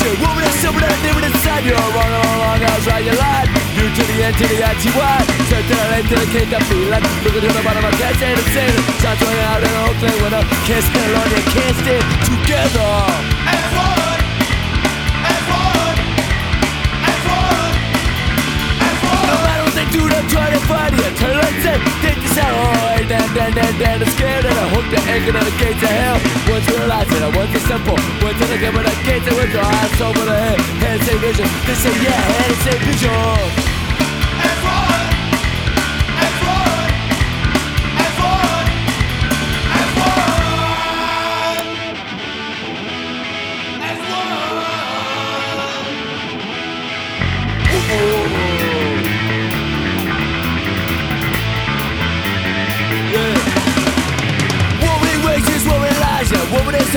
you, woman is someone that living inside you. Wrong, wrong, that's right, you lied. You to the end, to the anti-Y. Straight to the left, to the kick, I feel like. Looking to the bottom, I can't say the same. Shots running out in the whole thing when I can't stand alone, you can't stand together. As one, as one, as one, as one. No matter what they do, they'll try to find you. Turn say, think this out. Hey, then, then, then, then, I'm scared and I hook the anchor to the gates of hell. Once realized it, I simple. The game with the gates and with your eyes over the head. The same vision. They say, yeah, had the same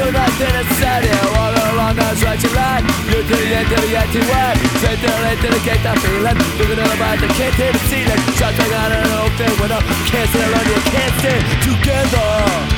Is nothing inside you. Walk along the stretch of line. You to the end, to the end, to wide. Straight to the the gate, I feel it. Looking at the body, they can't hit the ceiling. Like out the open window. Can't stand alone, you can't stand together.